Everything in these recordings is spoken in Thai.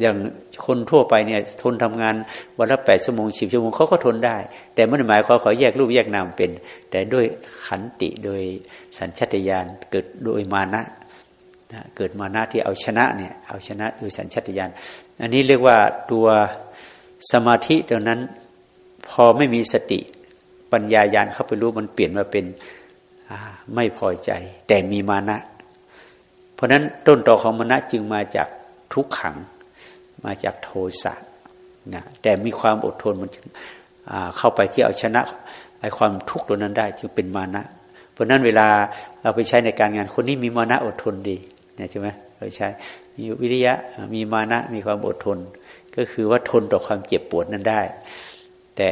อย่างคนทั่วไปเนี่ยทนทำงานวันละแปดชั่วโมงสิบชั่วโมงเขาก็ทนได้ แต่ไม่ได้หมายความเขาแยกรูปแยกนามเป็น แต่ด้วยขันติโดยสัญชตาตญาณเกิดโดยมานะเกิดมานะที่เอาชนะเนี่ยเอาชนะโดยสัญชตาตญาณอันนี้เรียกว่าตัวสมาธิตรงนั้นพอไม่มีสติปัญญายาณเข้าไปรู้มันเปลี่ยนมาเป็นไม่พอใจ แต่มีมานะ เพราะนั้นต้นตอของมานะจึงมาจาก ทุกขังมาจากโทสะนะแต่มีความอดทนมันเข้าไปที่เอาชนะไอ้ความทุกข์ตัวนั้นได้จึงเป็นมานะ เพราะนั้นเวลาเราไปใช้ในการงานคนนี้มีมานะอดทนดีเนี่ยใช่ไหมเราใช้มีวิริยะมีมานะมีความอดทน ก็คือว่าทนต่อความเจ็บปวดนั้นได้ แต่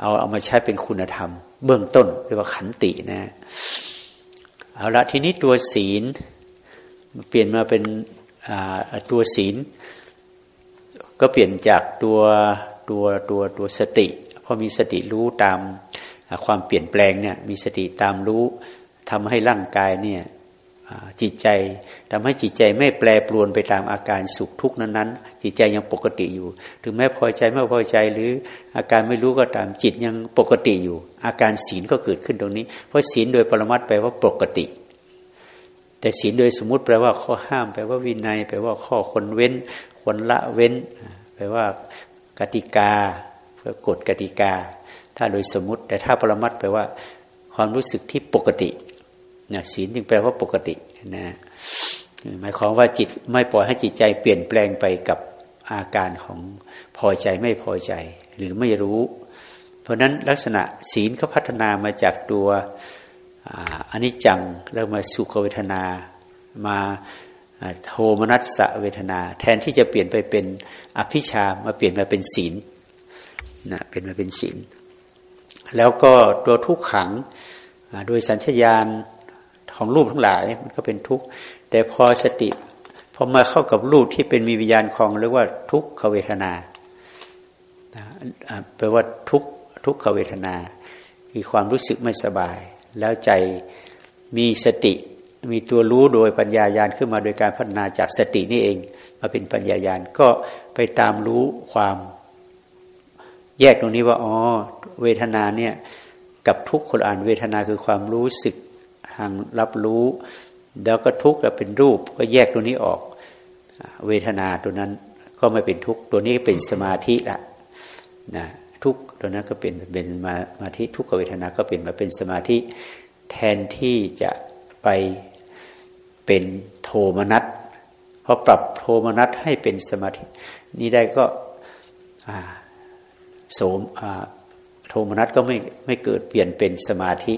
เอาเอามาใช้เป็นคุณธรรม เบื้องต้นเรียกว่าขันตินะเอาละทีนี้ตัวศีลเปลี่ยนมาเป็น ตัวศีล ก็เปลี่ยนจากตัวตัวตัวตัวสติพอมีสติรู้ตามความเปลี่ยนแปลงเนี่ยมีสติตามรู้ทำให้ร่างกายเนี่ยจิตใจทำให้จิตใจไม่แปรปรวนไปตามอาการสุขทุกข์นั้นๆ จิตใจยังปกติอยู่ ถึงแม้พอใจไม่พอใจหรืออาการไม่รู้ก็ตามจิตยังปกติอยู่ อาการศีลก็เกิดขึ้นตรงนี้ เพราะศีลโดยปรมัตแปลว่าปกติ แต่ศีลโดยสมมุติแปลว่าข้อห้าม แปลว่าวินัย แปลว่าข้อคนเว้นคนละเว้น แปลว่ากติกา เพื่อกฎกติกา ถ้าโดยสมมติ แต่ถ้าปรมัตแปลว่า ความรู้สึกที่ปกตินะศีลจึงแปลว่าปกตินะหมายความว่าจิตไม่ปล่อยให้จิตใจเปลี่ยนแปลงไปกับอาการของพอใจไม่พอใจ หรือไม่รู้ เพราะนั้นลักษณะศีลเขาพัฒนามาจากตัว อันนี้จังเริ่มาสุขเวทนา มาโทมนัสเวทนา แทนที่จะเปลี่ยนไปเป็นอภิชามาเปลี่ยนมาเป็นศีลนะเป็นมาเป็นศีลแล้วก็ตัวทุกขังโดยสัญชญาณของรูปทั้งหลายมันก็เป็นทุกข์แต่พอสติพอมาเข้ากับรูปที่เป็นมีวิญญาณของเรียกว่าทุกขเวทนาแปลว่าทุกทุกขเวทนา มีความรู้สึกไม่สบาย แล้วใจมีสติ มีตัวรู้โดยปัญญายาณขึ้นมาโดยการพัฒนาจากสตินี่เอง มาเป็นปัญญายาณก็ไปตามรู้ความแยกตรงนี้ว่าอ๋อเวทนาเนี่ยกับทุกคนอ่านเวทนาคือความรู้สึกทางรับรู้ แล้วก็ทุกข์เป็นรูปก็แยกตรงนี้ออก เวทนาตัวนั้นก็ไม่เป็นทุกข์ตัวนี้เป็นสมาธิละนะ ทุกตัวนั้นก็เป็นเป็นมามาที่ทุกขเวทนาก็เป็นมาเป็นสมาธิแทนที่จะไปเป็นโทมนัสพอปรับโทมนัสให้เป็นสมาธินี้ได้ก็โสมโทมนัสก็ไม่ไม่เกิดเปลี่ยนเป็นสมาธิ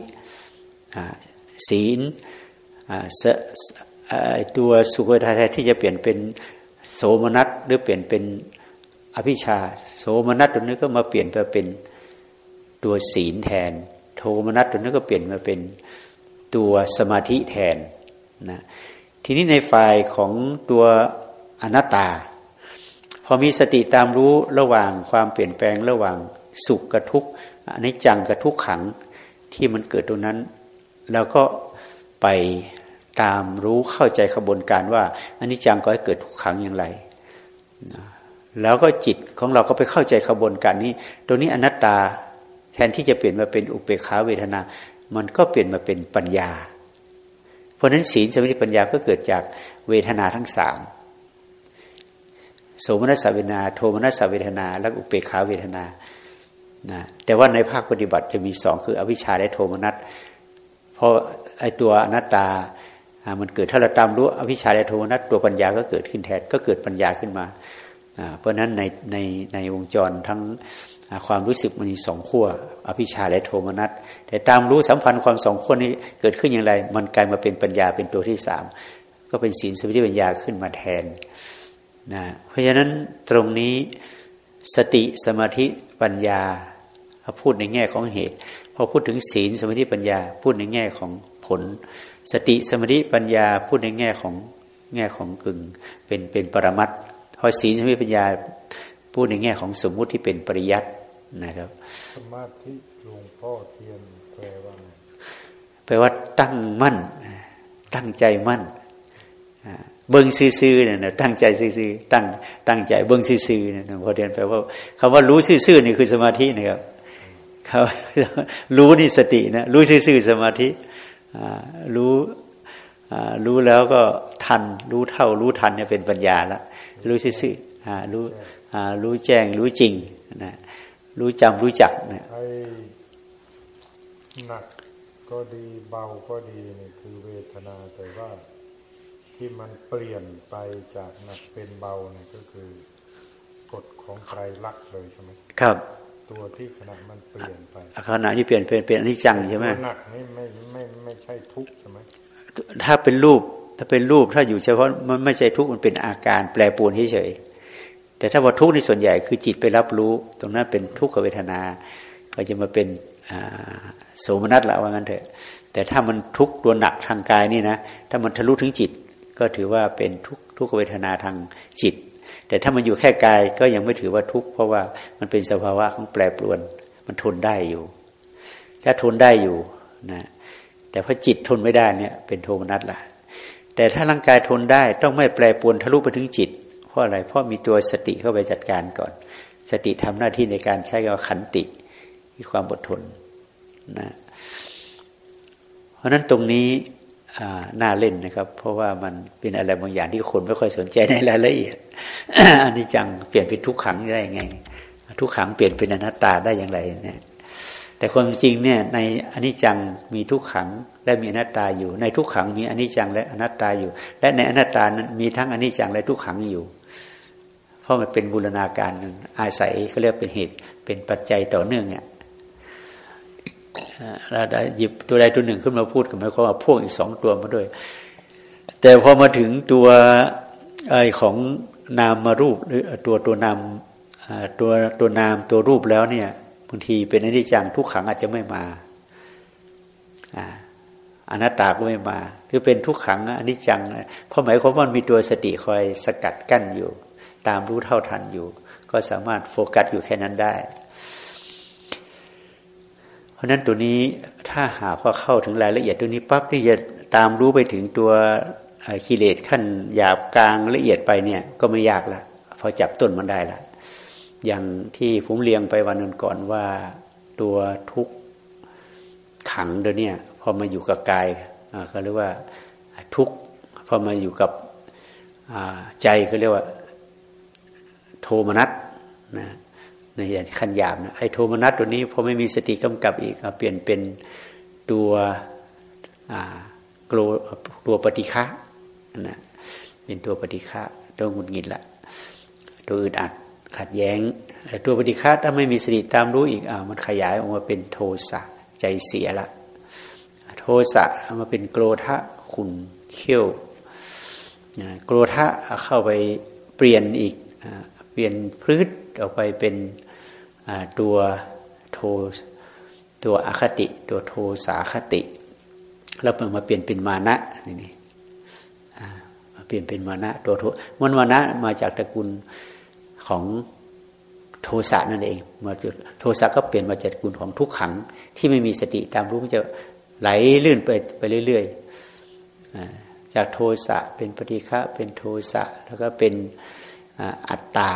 ศีลตัวสุขทาที่จะเปลี่ยนเป็นโสมนัสหรือเปลี่ยนเป็น อภิชาโสมนัสตัวนี้ก็มาเปลี่ยนไปเป็นตัวศีลแทน โทมนัสตัวนี้ก็เปลี่ยนมาเป็นตัวสมาธิแทนนะทีนี้ในฝ่ายของตัวอนัตตา พอมีสติตามรู้ระหว่างความเปลี่ยนแปลงระหว่างสุขกับทุกข์อันนี้จังกับทุกขังที่มันเกิดตรงนั้น แล้วก็ไปตามรู้เข้าใจขบวนการว่าอันนี้จังก็ให้เกิดทุกขังอย่างไรนะ แล้วก็จิตของเราก็ไปเข้าใจขบวนการนี้ ตัวนี้อนัตตาแทนที่จะเปลี่ยนมาเป็นอุเบกขาเวทนา มันก็เปลี่ยนมาเป็นปัญญา เพราะฉะนั้นศีลสมาธิปัญญาก็เกิดจากเวทนาทั้งสามโสมนัสเวทนา โทมนัสเวทนา และอุเบกขาเวทนานะแต่ว่าในภาคปฏิบัติจะมีสองคืออวิชชาและโทมนัสเพราะไอตัวอนัตตา มันเกิดถ้าเราตามรู้อวิชชาและโทมนัสตัวปัญญาก็เกิดขึ้นแทนก็เกิดปัญญาขึ้นมา เพราะฉะนั้นในในในวงจรทั้งความรู้สึกมันมีสองขั้วอภิชาและโทมนัสแต่ตามรู้สัมพันธ์ความสองขั้วนี้เกิดขึ้นอย่างไร มันกลายมาเป็นปัญญาเป็นตัวที่สามก็เป็นศีลสมาธิปัญญาขึ้นมาแทนนะเพราะฉะนั้นตรงนี้สติสมาธิปัญญาพูดในแง่ของเหตุพอพูดถึงศีลสมาธิปัญญา พูดในแง่ของผล สติสมาธิปัญญาพูดในแง่ของแง่ของกึ่งเป็นเป็นปรมัต พอศีลสมาธิปัญญาพูดในแง่ของสมมุติที่เป็นปริยัตินะครับ สมาธิหลวงพ่อเทียนแปลว่าแปลว่าตั้งมั่น ตั้งใจมั่นเบิ้งซื่อๆเนี่ยตั้งใจซื่อๆตั้งตั้งใจเบิ้งซื่อๆเนี่ยพอเรียนไปว่าคำว่ารู้ซื่อๆนี่คือสมาธินะครับเขารู้นี่สตินะรู้ซื่อๆสมาธิรู้รู้แล้วก็ทันรู้เท่ารู้ทันเนี่ยเป็นปัญญาแล้ว รู้ซื่อๆรู้รู้แจ้งรู้จริงนะรู้จำรู้จักนะไอ้หนักก็ดีเบาก็ดีนี่คือเวทนาแต่ว่าที่มันเปลี่ยนไปจากหนักเป็นเบาเนี่ยก็คือกฎของไตรลักษณ์เลยใช่ไหมครับ ตัวที่ขณะมันเปลี่ยนไปขณะที่เปลี่ยนเป็นเป็นอนิจจังใช่ไหมหนักนี่ไม่ไม่ไม่ใช่ทุกข์ใช่ไหมถ้าเป็นรูป ถ้าเป็นรูปถ้าอยู่เฉพาะมันไม่ใช่ทุกมันเป็นอาการแปรปรวนเฉยแต่ถ้าว่าทุกในส่วนใหญ่คือจิตไปรับรู้ ตรงนั้นเป็นทุกขเวทนา ก็จะมาเป็นโสมนัสละว่างั้นเถอะ แต่ถ้ามันทุกข์ตัวหนักทางกายนี่นะ ถ้ามันทะลุถึงจิต ก็ถือว่าเป็นทุกทุกขเวทนาทางจิต แต่ถ้ามันอยู่แค่กายก็ยังไม่ถือว่าทุกข์เพราะว่ามันเป็นสภาวะของแปรปรวน มันทนได้อยู่ ถ้าทนได้อยู่นะแต่พอจิตทนไม่ได้เนี่ยเป็นโทมนัสละ แต่ถ้าร่างกายทนได้ต้องไม่แปรปวนทะลุไปถึงจิต เพราะอะไรเพราะมีตัวสติเข้าไปจัดการก่อน สติทำหน้าที่ในการใช้กับขันติมีความอดทนนะเพราะนั้นตรงนี้น่าเล่นนะครับ เพราะว่ามันเป็นอะไรบางอย่างที่คนไม่ค่อยสนใจในรายละเอียดอันนี้จังเปลี่ยนเป็นทุกขังได้ยังไง ทุกขังเปลี่ยนเป็นอนัตตาได้อย่างไรเนี่ย แต่ความจริงเนี่ยในอนิจจังมีทุกขังและมีอนัตตาอยู่ ในทุกขังมีอนิจจังและอนัตตาอยู่ และในอนัตตานั้นมีทั้งอนิจจังและทุกขังอยู่ เพราะมันเป็นบูรณาการอาศัยเขาเรียกเป็นเหตุเป็นปัจจัยต่อเนื่องเนี่ยเราได้หยิบตัวใดตัวหนึ่งขึ้นมาพูดกับหมายความว่าพวกอีกสองตัวมาด้วย แต่พอมาถึงตัวไอของนามมารูปหรือตัวตัวนามตัวตัวนามตัวรูปแล้วเนี่ย บางทีเป็นอนิจจังทุกขังอาจจะไม่มาอนัตตาก็ไม่มาหรือเป็นทุกขังอนิจจัง เพราะหมายความว่ามันมีตัวสติคอยสกัดกั้นอยู่ ตามรู้เท่าทันอยู่ ก็สามารถโฟกัสอยู่แค่นั้นได้ เพราะนั้นตัวนี้ถ้าหากว่าเข้าถึงรายละเอียดตัวนี้ปั๊บที่จะตามรู้ไปถึงตัวกิเลสขั้นหยาบกลางละเอียดไปเนี่ย ก็ไม่ยากละพอจับต้นมันได้ละ อย่างที่ผมเรียงไปวันนึงก่อนว่าตัวทุกขังเดี๋ยวนี้พอมาอยู่กับกายเขาเรียกว่าทุกพอมาอยู่กับใจเขาเรียกว่า โทมนัสนะในอย่างขั้นหยาบนะไอ้โทมนัสตัวนี้พอไม่มีสติกำกับอีกเปลี่ยนเป็นตัวกลัวตัวปฏิฆะนะเป็นตัวปฏิฆะตัวหงุดหงิดละตัวอึดอัด ขัดแย้งแต่ตัวปฏิฆะถ้าไม่มีสติตามรู้อีกอ่ามันขยายออกมาเป็นโทสะใจเสียละ โทสะมาเป็นโกรธะขุนเขี้ยวโกรธะเข้าไปเปลี่ยนอีกเปลี่ยนพืชออกไปเป็นตัวโทตัวอคติ ตัวโทสาคติแล้วมาเปลี่ยนเป็นมานะนี่นี่มาเปลี่ยนเป็นมานะตัวโทมันมานะมาจากตระกูล ของโทสะนั่นเองมาจุดโทสะก็เปลี่ยนมาจากกูลของทุกขัง ที่ไม่มีสติตามรู้มันจะไหลลื่นไปไปเรื่อยๆจากโทสะเป็นปฏิฆะเป็นโทสะแล้วก็เป็นอัตตา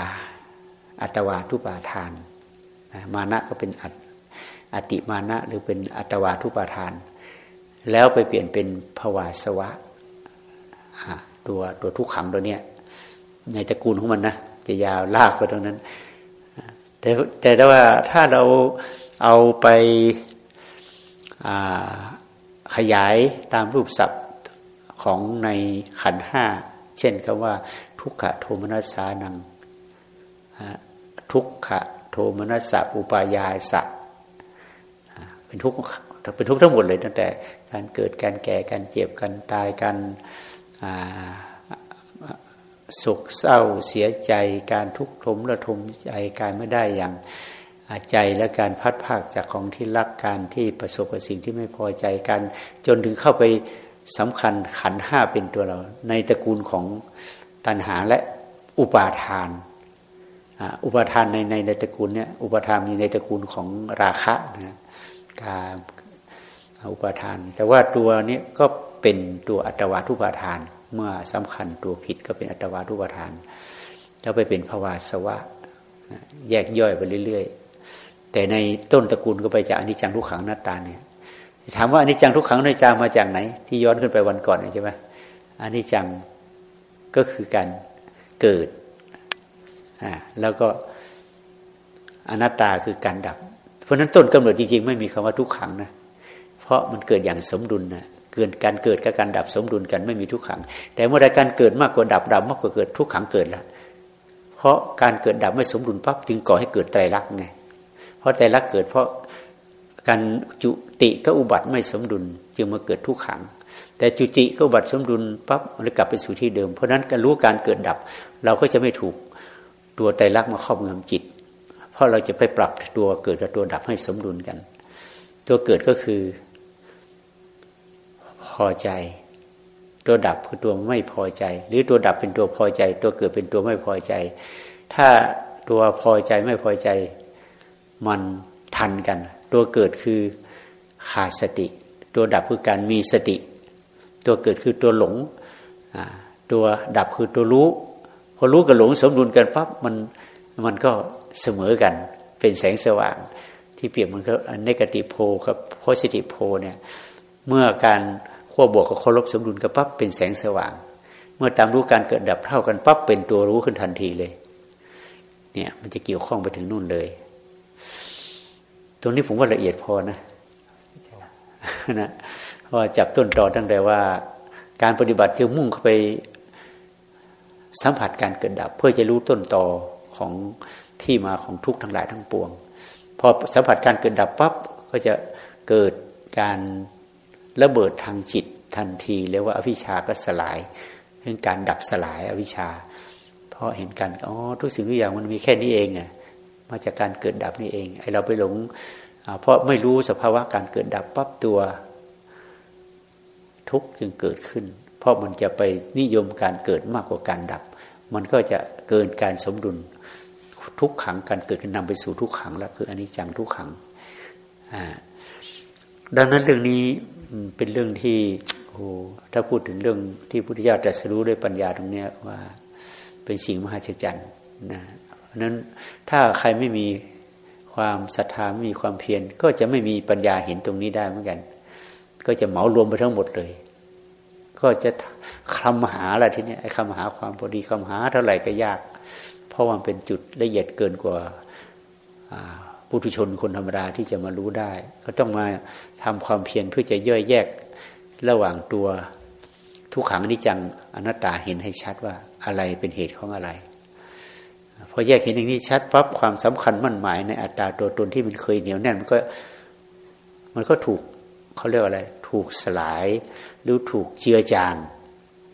อัตวาทุปาทานมานะก็เป็นอติมานะหรือเป็นอัตวาทุปาทาน แล้วไปเปลี่ยนเป็นภวาสวะตัวตัวทุกขังตัวเนี้ยในตระกูลของมันนะ จะยาวลากไปตรงนั้น แต่แต่ว่าถ้าเราเอาไปขยายตามรูปศัพท์ของในขันห้า เช่นคำว่า ทุกขโทมนัสสานัง ทุกขโทมนัสสะอุปายาสะเป็นทุกเป็นทุกทั้งหมดเลยตั้งแต่การเกิดการแก่การเจ็บการตายการ สุขเศร้าเสียใจ การทุกข์ทมระทมใจการไม่ได้อย่างใจและการพัดภาคจากของที่รักการที่ประสบกับสิ่งที่ไม่พอใจกันจนถึงเข้าไปสำคัญขันห้าเป็นตัวเรา ในตระกูลของตัณหาและอุปาทานอุปทานในในในตระกูลเนี่ยอุปทานมีในตระกูลของราคะนะการอุปทาน แต่ว่าตัวนี้ก็เป็นตัวอัตวาทุปาทาน เมื่อสำคัญตัวผิดก็เป็นอัตวาทุปทาน แล้วไปเป็นภาวาสวะ แยกย่อยไปเรื่อย ๆ แต่ในต้นตระกูลก็ไปจากอนิจจังทุกขังหน้าตาเนี่ยถามว่าอนิจจังทุกขังหน้าตามาจากไหน ที่ย้อนขึ้นไปวันก่อนใช่ไหมอนิจจังก็คือการเกิดอ่าแล้วก็อนัตตาคือการดับ เพราะนั้นต้นกำเนิดจริงๆ ไม่มีคำว่าทุกขังนะ เพราะมันเกิดอย่างสมดุลนะ เกิดการเกิดกับการดับสมดุลกันไม่มีทุกขัง แต่เมื่อใดการเกิดมากกว่าดับดับมากกว่าเกิดทุกขังเกิดแล้วเพราะการเกิดดับไม่สมดุลปั๊บจึงก่อให้เกิดไตรลักษณ์ไง เพราะไตรลักษณ์เกิดเพราะการจุติก็อุบัติไม่สมดุล จึงมาเกิดทุกขัง แต่จุติก็อุบัติสมดุลปั๊บมันกลับไปสู่ที่เดิม เพราะนั้นการรู้การเกิดดับ เราก็จะไม่ถูกตัวไตรลักษณ์มาครอบงำจิต เพราะเราจะไปปรับตัวเกิดกับตัวดับให้สมดุลกัน ตัวเกิดก็คือ พอใจ ตัวดับคือตัวไม่พอใจ หรือตัวดับเป็นตัวพอใจ ตัวเกิดเป็นตัวไม่พอใจ ถ้าตัวพอใจไม่พอใจ มันทันกัน ตัวเกิดคือขาดสติ ตัวดับคือการมีสติ ตัวเกิดคือตัวหลง ตัวดับคือตัวรู้ พอรู้กับหลงสมดุลกันปั๊บมันมันก็เสมอกันเป็นแสงสว่าง ที่เปรียบมันก็นกาติโพกับโพสิติโพเนี่ยเมื่อการ ขั้วบวกกับขั้วลบสมดุลกันปั๊บเป็นแสงสว่าง เมื่อตามรู้การเกิดดับเท่ากันปั๊บเป็นตัวรู้ขึ้นทันทีเลย เนี่ยมันจะเกี่ยวข้องไปถึงนู่นเลย ตรงนี้ผมว่าละเอียดพอนะนะเพราะจับต้นตอตั้งแต่ว่า การปฏิบัติคือมุ่งเข้าไปสัมผัสการเกิดดับ เพื่อจะรู้ต้นตอของที่มาของทุกข์ทั้งหลายทั้งปวง พอสัมผัสการเกิดดับปั๊บก็จะเกิดการ ระเบิดทางจิตทันทีเรียกว่าอวิชาก็สลายเรื่องการดับสลายอวิชา เพราะเห็นกันอ๋อทุกสิ่งทุกอย่างมันมีแค่นี้เองไงมาจากการเกิดดับนี่เองไอเราไปหลงเพราะไม่รู้สภาวะการเกิดดับปั๊บตัว ทุกจึงเกิดขึ้น เพราะมันจะไปนิยมการเกิดมากกว่าการดับ มันก็จะเกินการสมดุลทุกขังการเกิดนำไปสู่ทุกขังแล้วคืออันนี้จังทุกขังดังนั้นเรื่องนี้ เป็นเรื่องที่โอ้ถ้าพูดถึงเรื่องที่พุทธิยถาตรัสรู้ด้วยปัญญาตรงนี้ว่าเป็นสิ่งมหัศจรรย์นะเพราะนั้นถ้าใครไม่มีความศรัทธาไม่มีความเพียรก็จะไม่มีปัญญาเห็นตรงนี้ได้เหมือนกัน ก็จะเหมารวมไปทั้งหมดเลย ก็จะคำหาอะไรทีนี้ไอ้คำหาความพอดีคำหาเท่าไหร่ก็ยาก เพราะมันเป็นจุดละเอียดเกินกว่า ปุถุชนคนธรรมดาที่จะมารู้ได้ ก็ต้องมาทำความเพียรเพื่อจะย่อยแยกระหว่างตัวทุกขังนิจังอนัตตาเห็นให้ชัดว่าอะไรเป็นเหตุของอะไรพอแยกเห็นอย่างนี้ชัดปั๊บความสำคัญมั่นหมายในอัตตาตัวตนที่มันเคยเหนียวแน่นมันก็มันก็ถูกเขาเรียกอะไร ถูกสลายหรือถูกเจือจาง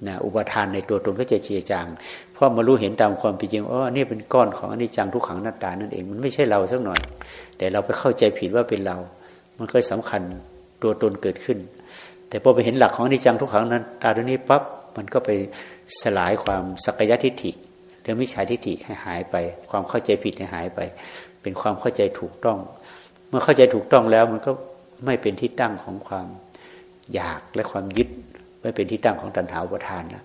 นะอุปทานในตัวตนก็จะเจือจางเพราะมารู้เห็นตามความเป็นจริงอ๋อนี่เป็นก้อนของอนิจจังทุกขังหน้าตานั่นเองมันไม่ใช่เราสักหน่อย แต่เราไปเข้าใจผิดว่าเป็นเรา มันก็สำคัญตัวตนเกิดขึ้น แต่พอไปเห็นหลักของอนิจจังทุกขังนั้นตาตัวนี้ปั๊บมันก็ไปสลายความสักยทิฏฐิหรือมิจฉาทิฏฐิให้หายไป ความเข้าใจผิดให้หายไป เป็นความเข้าใจถูกต้อง เมื่อเข้าใจถูกต้องแล้วมันก็ไม่เป็นที่ตั้งของความอยากและความยึด ไม่เป็นที่ตั้งของตัณหาอุปทานนะ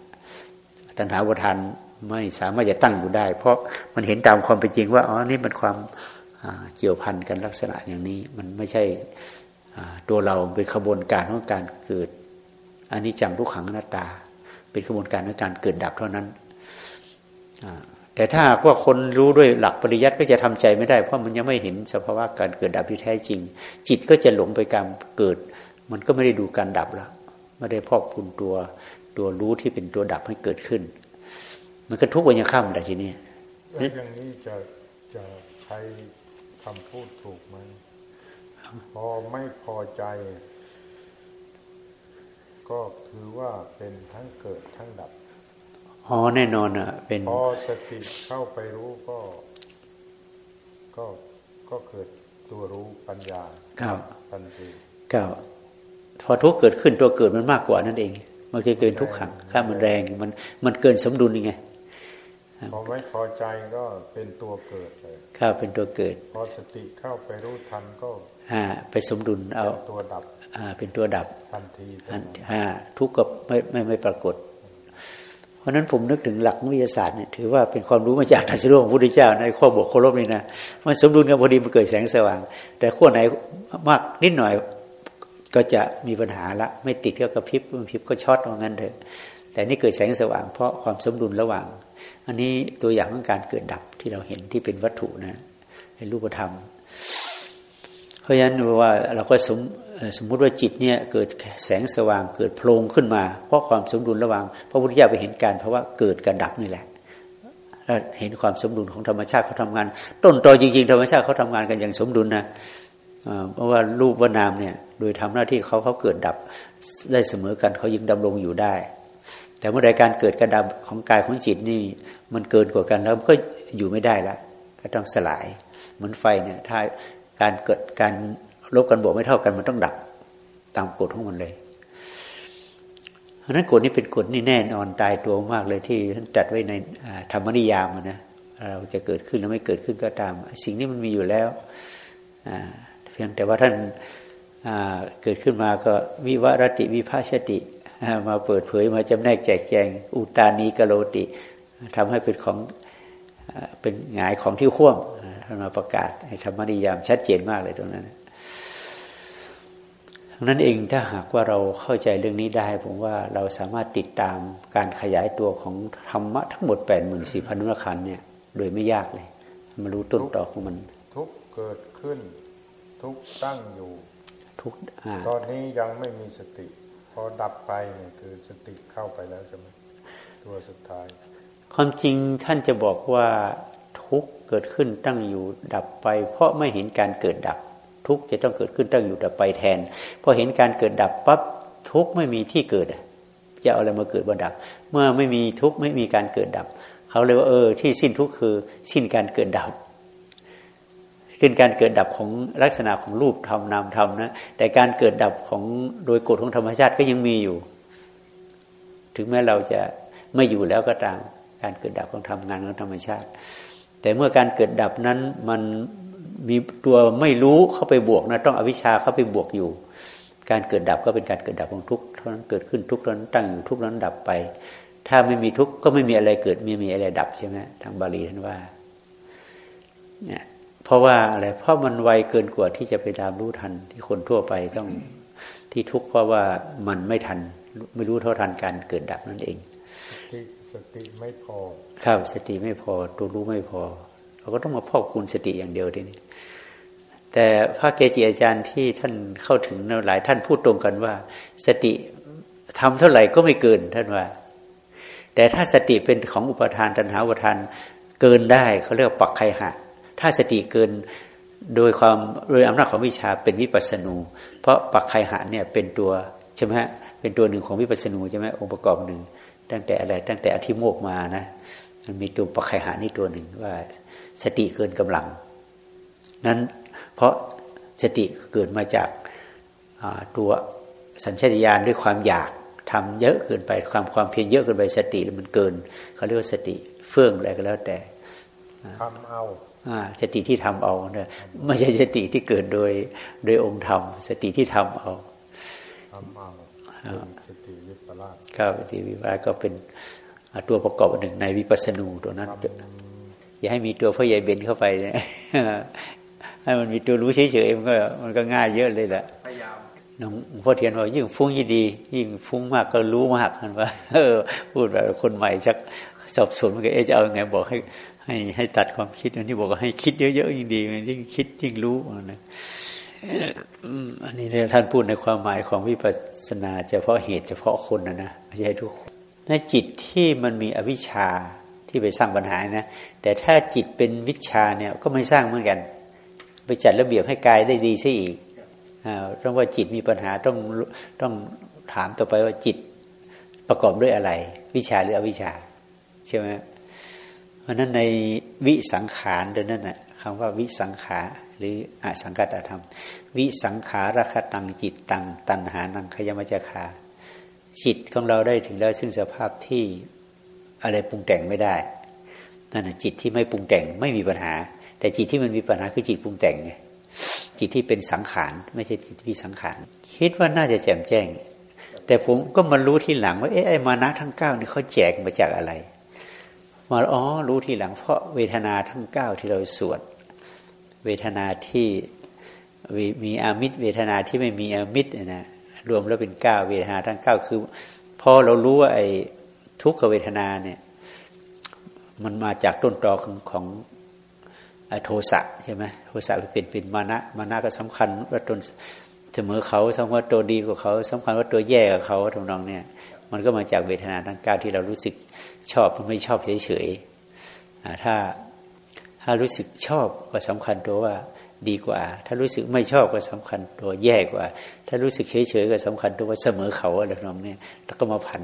ตัณหาอุปทานไม่สามารถจะตั้งอยู่ได้ เพราะมันเห็นตามความเป็นจริงว่าอ๋อนี่มันความเกี่ยวพันกันลักษณะอย่างนี้ มันไม่ใช่ตัวเราเป็นขบวนการของการเกิดอันนี้จังทุกขังหน้าตา เป็นขบวนการของการเกิดดับเท่านั้นแต่ถ้าว่าคนรู้ด้วยหลักปริยัติก็จะทำใจไม่ได้ เพราะมันยังไม่เห็นสภาวะการเกิดดับที่แท้จริง จิตก็จะหลงไปการเกิด มันก็ไม่ได้ดูการดับแล้ว ไม่ได้พอกพูนตัวตัวรู้ที่เป็นตัวดับให้เกิดขึ้น มันก็ทุกวันยังข้ามแต่ทีนี้อย่างนี้จะจะใช้คำพูดถูกไหมพอไม่พอใจ ก็คือว่าเป็นทั้งเกิดทั้งดับอ๋อแน่นอนอะ เป็นพอสติเข้าไปรู้ก็ ก็ก็เกิดตัวรู้ปัญญาครับทันทีครับ พอทุกเกิดขึ้นตัวเกิดมันมากกว่านั่นเองมันจะเกินทุกขังถ้ามันแรงมันมันเกินสมดุลยังไงพอไม่พอใจก็เป็นตัวเกิดเลยข้าเป็นตัวเกิด พอสติเข้าไปรู้ทันก็อ่าไปสมดุลเอาตัวดับอ่าเป็นตัวดับทันทีอ่าทุกข์ก็ไม่ไม่ไม่ปรากฏ เพราะนั้นผมนึกถึงหลักวิทยาศาสตร์เนี่ยถือว่าเป็นความรู้มาจากทัศน์ของพระพุทธเจ้าในข้อบวกโคลบนี่นะมันสมดุลกันพอดีมันเกิดแสงสว่าง แต่ขั้วไหนมากนิดหน่อย ก็จะมีปัญหาละ ไม่ติดก็กระพริบกระพริบก็ช็อตว่างั้นเถอะ แต่นี่เกิดแสงสว่างเพราะความสมดุลระหว่าง อันนี้ตัวอย่างของการเกิดดับที่เราเห็นที่เป็นวัตถุนะ ในรูปธรรม เพราะฉะนั้นว่าเราก็สมสมมุติว่าจิตเนี่ยเกิดแสงสว่างเกิดโพลงขึ้นมา เพราะความสมดุลระหว่างพระพุทธเจ้าไปเห็นการเพราะว่าเกิดกับดับนี่แหละเห็นความสมดุลของธรรมชาติเขาทำงาน ต้นตอจริง ๆ ธรรมชาติเขาทำงานกันอย่างสมดุลนะ เพราะว่ารูปว่านามเนี่ย โดยทำหน้าที่เขาเขาเกิดดับได้เสมอกันเขายิ่งดำรงอยู่ได้ แต่เมื่อใดการเกิดกระดับของกายของจิตนี่ มันเกินกว่ากันแล้วก็อยู่ไม่ได้ละก็ต้องสลาย เหมือนไฟเนี่ย ถ้าการเกิดการลบกันบวกไม่เท่ากันมันต้องดับตามกฎของมันเลยเพราะนั้นกฎนี้เป็นกฎนี่แน่นอนตายตัวมากเลยที่ท่านจัดไว้ในธรรมนิยามนะเราจะเกิดขึ้นหรือไม่เกิดขึ้นก็ตาม สิ่งนี้มันมีอยู่แล้วเพียงแต่ว่าท่านเกิดขึ้นมาก็วิวรติวิภาชติ มาเปิดเผยมาจำแนกแจกแจง อุตานีกโลติทำให้เป็นของเป็นหงายของที่ข่วงท่านมาประกาศให้ธรรมนิยามชัดเจนมากเลยตรงนั้นนั้นเองถ้าหากว่าเราเข้าใจเรื่องนี้ได้ ผมว่าเราสามารถติดตามการขยายตัวของธรรมะทั้งหมดแปดหมื่นสี่พันนุขันเนี่ย โดยไม่ยากเลย มารู้ต้นตอของมัน ทุกเกิดขึ้น ทุกตั้งอยู่ทุกตอนนี้ยังไม่มีสติ พอดับไปเนี่ยคือสติเข้าไปแล้วใช่ไหมตัวสุดท้าย ความจริงท่านจะบอกว่าทุกเกิดขึ้นตั้งอยู่ดับไป เพราะไม่เห็นการเกิดดับ ทุกจะต้องเกิดขึ้นตั้งอยู่ดับไปแทนพอเห็นการเกิดดับปั๊บทุกไม่มีที่เกิดจะเอาอะไรมาเกิดบนดับ เมื่อไม่มีทุกไม่มีการเกิดดับ เขาเลยว่าเออที่สิ้นทุกคือสิ้นการเกิดดับ ขึ้นการเกิดดับของลักษณะของรูปธรรมนามธรรมนะ แต่การเกิดดับของโดยกฎของธรรมชาติก็ยังมีอยู่ ถึงแม้เราจะไม่อยู่แล้วก็ตาม การเกิดดับของทำงานของธรรมชาติ แต่เมื่อการเกิดดับนั้นมันมีตัวไม่รู้เข้าไปบวกนะต้องอวิชชาเข้าไปบวกอยู่ การเกิดดับก็เป็นการเกิดดับของทุกเท่านั้นเกิดขึ้นทุกเท่านั้นตั้งอยู่ทุกนั้นดับไป ถ้าไม่มีทุกก็ไม่มีอะไรเกิดไม่มีอะไรดับใช่ไหมทางบาลีท่านว่าเนี่ย เพราะว่าอะไรเพราะมันไวเกินกว่าที่จะไปตามรู้ทัน ที่คนทั่วไปต้องที่ทุกข์เพราะว่ามันไม่ทัน ไม่รู้เท่าทันการเกิดดับนั่นเองสติไม่พอครับสติไม่พอตัวรู้ไม่พอ เราก็ต้องมาพอกคุณสติอย่างเดียวทีนี้ แต่พระเกจิอาจารย์ที่ท่านเข้าถึงหลายท่านพูดตรงกันว่า สติทำเท่าไหร่ก็ไม่เกินท่านว่า แต่ถ้าสติเป็นของอุปทานตัณหาอุปทานเกินได้เขาเรียกปักไคหะ ถ้าสติเกินโดยความโดยอำนาจของวิชาเป็นวิปัสนู เพราะปักไคหะเนี่ยเป็นตัวใช่ไหมฮะเป็นตัวหนึ่งของวิปัสนูใช่ไหมองค์ประกอบหนึ่งตั้งแต่อะไรตั้งแต่อธิโมกมานะมันมีตัวปักไคหะนี่ตัวหนึ่งว่าสติเกินกำลัง นั้นเพราะสติเกิดมาจากตัวสัญชาตญาณด้วยความอยากทำเยอะเกินไปความความเพียรเยอะเกินไปสติมันเกินเขาเรียกว่าสติเฟื่องอะไรก็แล้วแต่ทำเอา สติที่ทำเอาเนี่ยไม่ใช่สติที่เกิดโดยโดยองค์ธรรม สติที่ทำเอาทำเอาสติวิปลาสครับสติวิปลาสก็เป็นตัวประกอบหนึ่งในวิปัสสนูตัวนั้น อย่าให้มีตัวพ่อใหญ่เบนเข้าไปเนี่ยให้มันมีตัวรู้เฉยๆมันก็มันก็ง่ายเยอะเลยแหละหลวงพ่อเทียนว่ายิ่งฟุ้งยิ่งดี ยิ่งฟุ้งมากก็รู้มากมันว่าเออพูดแบบคนใหม่ชักสอบสวนมันก็เอจะเอาไงบอกให้ ให้ให้ตัดความคิดอันนี้บอกว่าให้คิดเยอะๆยิ่งดีมันยิ่งคิดยิ่งรู้นะอันนี้เนี่ยท่านพูดในความหมายของวิปัสสนาเฉพาะเหตุเฉพาะคนนะนะไม่ใช่ทุกคนในจิตที่มันมีอวิชชาที่ไปสร้างปัญหานะแต่ถ้าจิตเป็นวิชาเนี่ยก็ไม่สร้างเหมือนกัน ไปจัดระเบียบให้กายได้ดีซะอีกต้องว่าจิตมีปัญหาต้องต้องถามต่อไปว่าจิตประกอบด้วยอะไร วิชาหรืออวิชาใช่ไหม เพราะนั้นในวิสังขารเดินนั่นนะคำว่าวิสังขาหรืออสังกัตธรรม วิสังขารคตังจิตตัง ตันหานังขยมจคาจิตของเราได้ถึงแล้วซึ่งสภาพที่อะไรปรุงแต่งไม่ได้นั่นจิตที่ไม่ปรุงแต่งไม่มีปัญหา แต่จิตที่มันมีปัญหาคือจิตปรุงแต่งไงจิตที่เป็นสังขารไม่ใช่จิตที่สังขารคิดว่าน่าจะแจ่มแจ้ง แต่ผมก็มารู้ทีหลังว่าเอ๊ะไอ้มานะทั้งเก้านี่เขาแจกมาจากอะไร มาอ๋อรู้ทีหลังเพราะเวทนาทั้งเก้าที่เราสวด เวทนาที่มีอามิตร เวทนาที่ไม่มีอามิตรนะรวมแล้วเป็นเก้าเวทนาทั้งเก้าคือพอเรารู้ว่าไอ้ทุกขเวทนาเนี่ย มันมาจากต้นตอของของโทสะใช่ไหมโทสะเป็นเป็นมานะมานะก็สำคัญว่าตนเสมอเขาสำคัญว่าตัวดีกว่าเขาสำคัญว่าตัวแย่กว่าเขาทำนองเนี่ย มันก็มาจากเวทนาทั้งเก้าที่เรารู้สึกชอบไม่ชอบเฉยๆถ้าถ้ารู้สึกชอบก็สำคัญตัวว่าดีกว่า ถ้ารู้สึกไม่ชอบก็สำคัญตัวแย่กว่า ถ้ารู้สึกเฉยๆก็สำคัญตัวว่าเสมอเขาอะไรนองเนี่ยแล้วก็มาผัน